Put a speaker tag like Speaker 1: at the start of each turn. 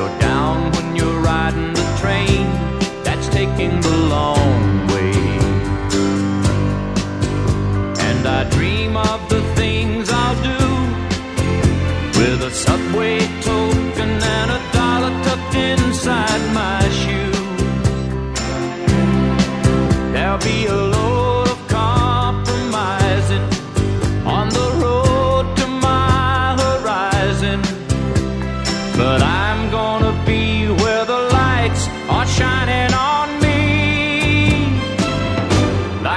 Speaker 1: you're down when you're riding the train that's taking the long way. And I dream of the things I'll do with a subway token and a dollar tucked inside my shoes. There'll be a